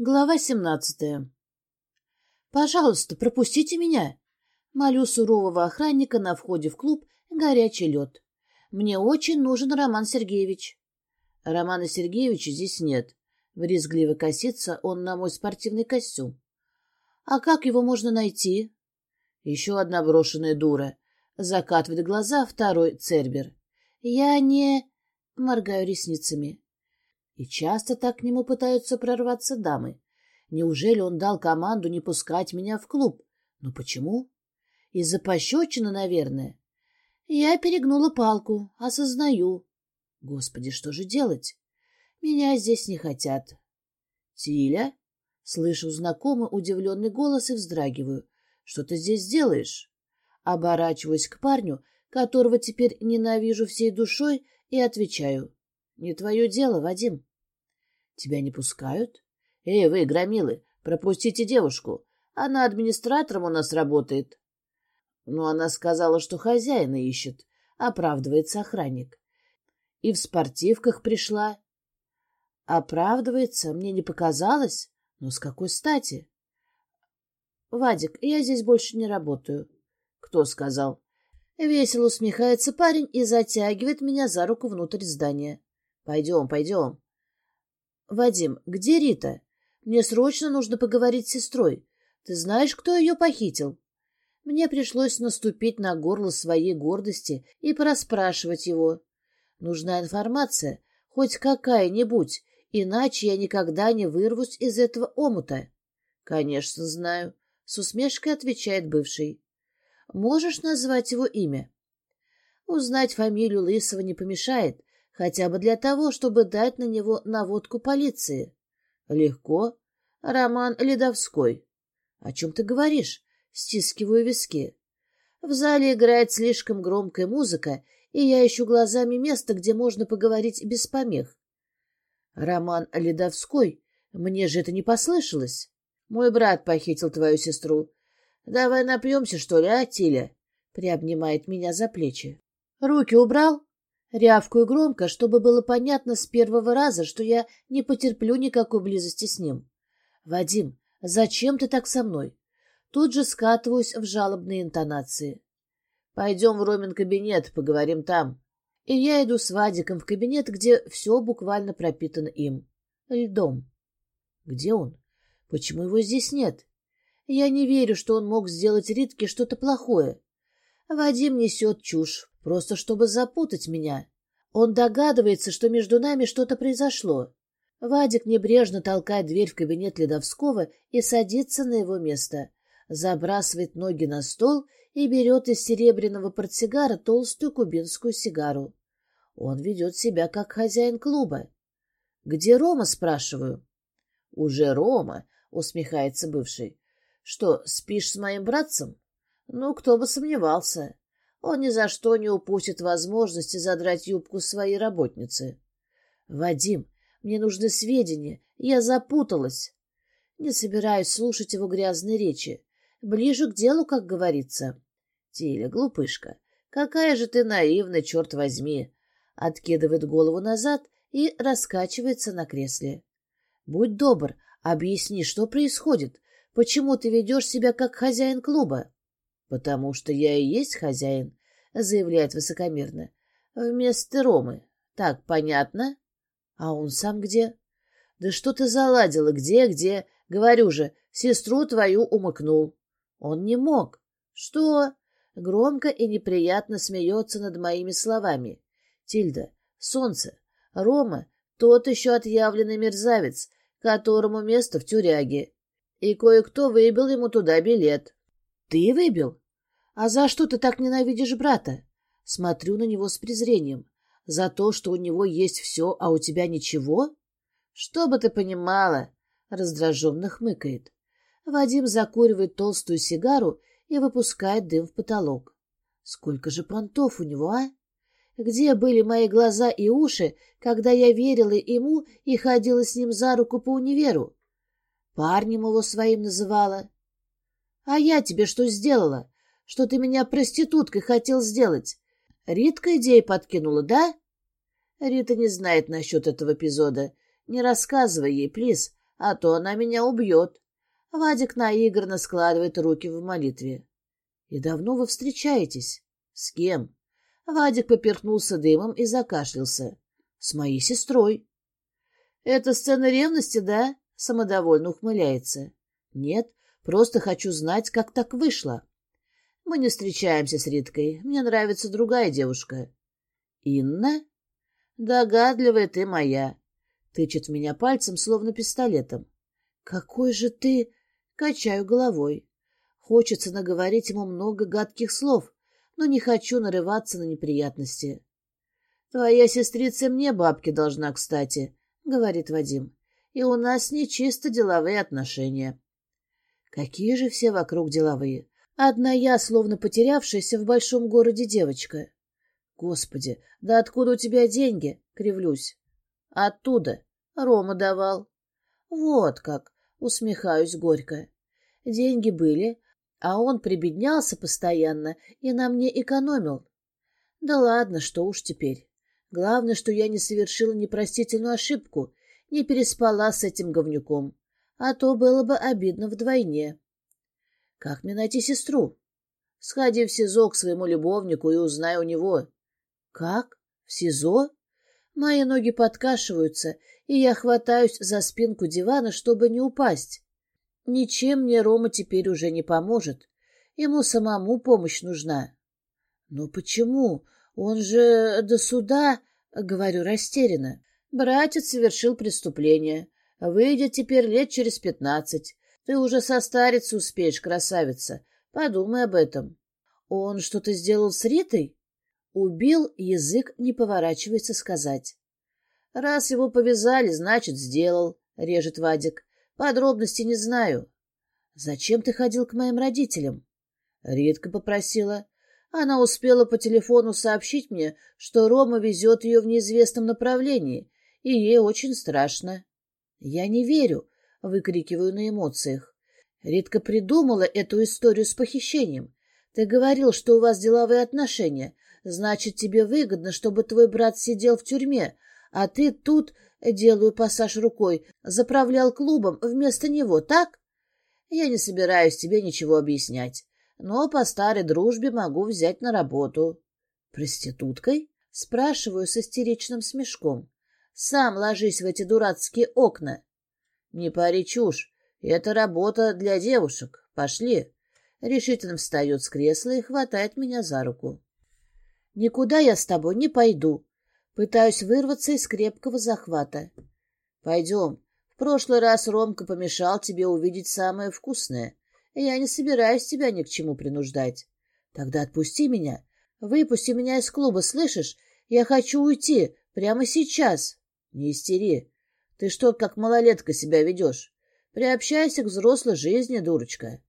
Глава семнадцатая. «Пожалуйста, пропустите меня!» Молю сурового охранника на входе в клуб «Горячий лед». «Мне очень нужен Роман Сергеевич». Романа Сергеевича здесь нет. Брезгливо косится он на мой спортивный костюм. «А как его можно найти?» Еще одна брошенная дура. Закатывает глаза второй Цербер. «Я не...» Моргаю ресницами. И часто так к нему пытаются прорваться дамы. Неужели он дал команду не пускать меня в клуб? Но почему? Из-за пощечины, наверное. Я перегнула палку, осознаю. Господи, что же делать? Меня здесь не хотят. Тиля? Слышу знакомый удивленный голос и вздрагиваю. Что ты здесь делаешь? Оборачиваюсь к парню, которого теперь ненавижу всей душой, и отвечаю. Не твое дело, Вадим. Тебя не пускают? Эй, вы, громилы, пропустите девушку. Она администратором у нас работает. Но она сказала, что хозяина ищет, оправдывается охранник. И в спортивках пришла. Оправдывается, мне не показалось. Но с какой стати? Вадик, я здесь больше не работаю. Кто сказал? Весело усмехается парень и затягивает меня за руку внутрь здания. Пойдем, пойдем. «Вадим, где Рита? Мне срочно нужно поговорить с сестрой. Ты знаешь, кто ее похитил?» Мне пришлось наступить на горло своей гордости и проспрашивать его. Нужна информация, хоть какая-нибудь, иначе я никогда не вырвусь из этого омута. «Конечно, знаю», — с усмешкой отвечает бывший. «Можешь назвать его имя?» Узнать фамилию Лысого не помешает, хотя бы для того, чтобы дать на него наводку полиции. Легко. Роман Ледовской. О чем ты говоришь? Стискиваю виски. В зале играет слишком громкая музыка, и я ищу глазами место, где можно поговорить без помех. Роман Ледовской? Мне же это не послышалось. Мой брат похитил твою сестру. Давай напьемся, что ли, а, Тиля? Приобнимает меня за плечи. Руки убрал? Рявкаю громко, чтобы было понятно с первого раза, что я не потерплю никакой близости с ним. «Вадим, зачем ты так со мной?» Тут же скатываюсь в жалобные интонации. «Пойдем в Ромин кабинет, поговорим там». И я иду с Вадиком в кабинет, где все буквально пропитано им. Льдом. Где он? Почему его здесь нет? Я не верю, что он мог сделать Ритке что-то плохое. Вадим несет чушь, просто чтобы запутать меня. Он догадывается, что между нами что-то произошло. Вадик небрежно толкает дверь в кабинет Ледовского и садится на его место, забрасывает ноги на стол и берет из серебряного портсигара толстую кубинскую сигару. Он ведет себя как хозяин клуба. «Где Рома?» — спрашиваю. «Уже Рома», — усмехается бывший. «Что, спишь с моим братцем?» Ну, кто бы сомневался. Он ни за что не упустит возможности задрать юбку своей работницы. «Вадим, мне нужны сведения. Я запуталась». Не собираюсь слушать его грязные речи. Ближе к делу, как говорится. Тиля, глупышка, какая же ты наивная, черт возьми. Откидывает голову назад и раскачивается на кресле. Будь добр, объясни, что происходит. Почему ты ведешь себя как хозяин клуба? «Потому что я и есть хозяин», — заявляет высокомерно. «Вместо Ромы. Так, понятно? А он сам где?» «Да что ты заладила? Где, где? Говорю же, сестру твою умыкнул». «Он не мог». «Что?» Громко и неприятно смеется над моими словами. «Тильда, солнце, Рома — тот еще отъявленный мерзавец, которому место в тюряге. И кое-кто выбил ему туда билет». «Ты выбил? А за что ты так ненавидишь брата?» Смотрю на него с презрением. «За то, что у него есть все, а у тебя ничего?» «Что бы ты понимала?» — раздраженно хмыкает. Вадим закуривает толстую сигару и выпускает дым в потолок. «Сколько же понтов у него, а? Где были мои глаза и уши, когда я верила ему и ходила с ним за руку по универу? Парнем его своим называла. А я тебе что сделала? Что ты меня проституткой хотел сделать? Ритка идею подкинула, да? Рита не знает насчет этого эпизода. Не рассказывай ей, плиз. а то она меня убьет. Вадик наигранно складывает руки в молитве. И давно вы встречаетесь? С кем? Вадик поперхнулся дымом и закашлялся. С моей сестрой. Это сцена ревности, да? Самодовольно ухмыляется. Нет, просто хочу знать, как так вышло. Мы не встречаемся с Риткой. Мне нравится другая девушка. Инна? Догадливая ты моя. Тычет меня пальцем, словно пистолетом. Какой же ты... Качаю головой. Хочется наговорить ему много гадких слов, но не хочу нарываться на неприятности. Твоя сестрица мне бабки должна, кстати, — говорит Вадим. И у нас не чисто деловые отношения. Какие же все вокруг деловые. Одна я, словно потерявшаяся в большом городе девочка. Господи, да откуда у тебя деньги? Кривлюсь. Оттуда. Рома давал. Вот как. Усмехаюсь горько. Деньги были, а он прибеднялся постоянно и на мне экономил. Да ладно, что уж теперь. Главное, что я не совершила непростительную ошибку, не переспала с этим говнюком, а то было бы обидно вдвойне. Как мне найти сестру? Сходи в СИЗО к своему любовнику и узнай у него. Как? В СИЗО? Мои ноги подкашиваются, и я хватаюсь за спинку дивана, чтобы не упасть. Ничем мне Рома теперь уже не поможет. Ему самому помощь нужна. Но почему? Он же до суда, говорю растерянно. Братец совершил преступление. Выйдет теперь лет через пятнадцать. Ты уже состариться успеешь, красавица. Подумай об этом. Он что-то сделал с Ритой? Убил, язык не поворачивается сказать. Раз его повязали, значит, сделал, — режет Вадик. Подробностей не знаю. Зачем ты ходил к моим родителям? Ритка попросила. Она успела по телефону сообщить мне, что Рома везет ее в неизвестном направлении, и ей очень страшно. Я не верю, выкрикиваю на эмоциях. Ритка придумала эту историю с похищением. Ты говорил, что у вас деловые отношения. Значит, тебе выгодно, чтобы твой брат сидел в тюрьме, а ты тут, делаю пассаж рукой, заправлял клубом вместо него, так? Я не собираюсь тебе ничего объяснять, но по старой дружбе могу взять на работу. Проституткой? Спрашиваю с истеричным смешком. Сам ложись в эти дурацкие окна. Не пари чушь, это работа для девушек. Пошли. Решительно встает с кресла и хватает меня за руку. Никуда я с тобой не пойду, Пытаюсь вырваться из крепкого захвата. Пойдем. В прошлый раз Ромка помешал тебе увидеть самое вкусное. Я не собираюсь тебя ни к чему принуждать. Тогда отпусти меня. Выпусти меня из клуба, слышишь? Я хочу уйти. Прямо сейчас. Не истери. Ты что, как малолетка себя ведешь? Приобщайся к взрослой жизни, дурочка.